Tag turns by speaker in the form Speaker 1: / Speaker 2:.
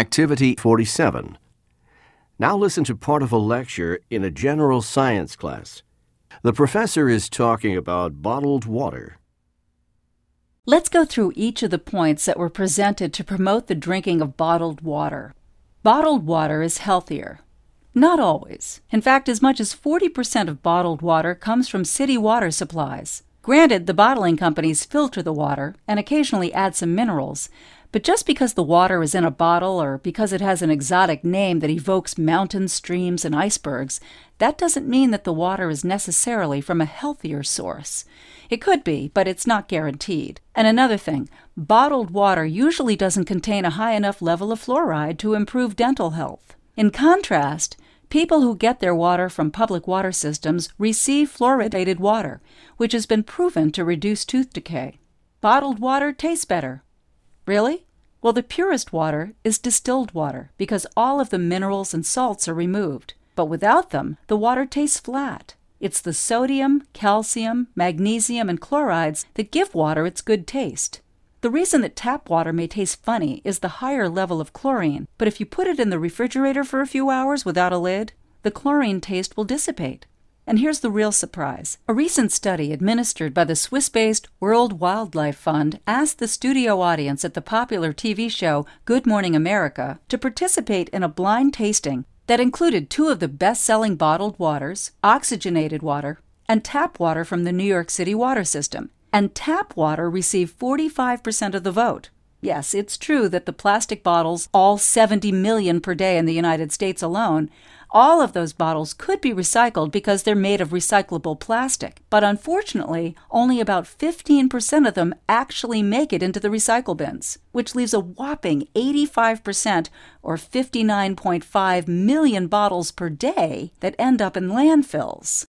Speaker 1: Activity 47. Now listen to part of a lecture in a general science class. The professor is talking about bottled water.
Speaker 2: Let's go through each of the points that were presented to promote the drinking of bottled water. Bottled water is healthier. Not always. In fact, as much as 40% of bottled water comes from city water supplies. Granted, the bottling companies filter the water and occasionally add some minerals, but just because the water is in a bottle or because it has an exotic name that evokes mountains, streams, and icebergs, that doesn't mean that the water is necessarily from a healthier source. It could be, but it's not guaranteed. And another thing, bottled water usually doesn't contain a high enough level of fluoride to improve dental health. In contrast, people who get their water from public water systems receive fluoridated water, which has been proven to reduce tooth decay. Bottled water tastes better, Really? Well, the purest water is distilled water because all of the minerals and salts are removed. But without them, the water tastes flat. It's the sodium, calcium, magnesium, and chlorides that give water its good taste. The reason that tap water may taste funny is the higher level of chlorine, but if you put it in the refrigerator for a few hours without a lid, the chlorine taste will dissipate. And here's the real surprise. A recent study administered by the Swiss based World Wildlife Fund asked the studio audience at the popular TV show Good Morning America to participate in a blind tasting that included two of the best selling bottled waters, oxygenated water, and tap water from the New York City water system. And tap water received 45% of the vote. Yes, it's true that the plastic bottles, all 70 million per day in the United States alone, all of those bottles could be recycled because they're made of recyclable plastic. But unfortunately, only about 15% of them actually make it into the recycle bins, which leaves a whopping 85% or 59.5 million bottles per day that end up in landfills.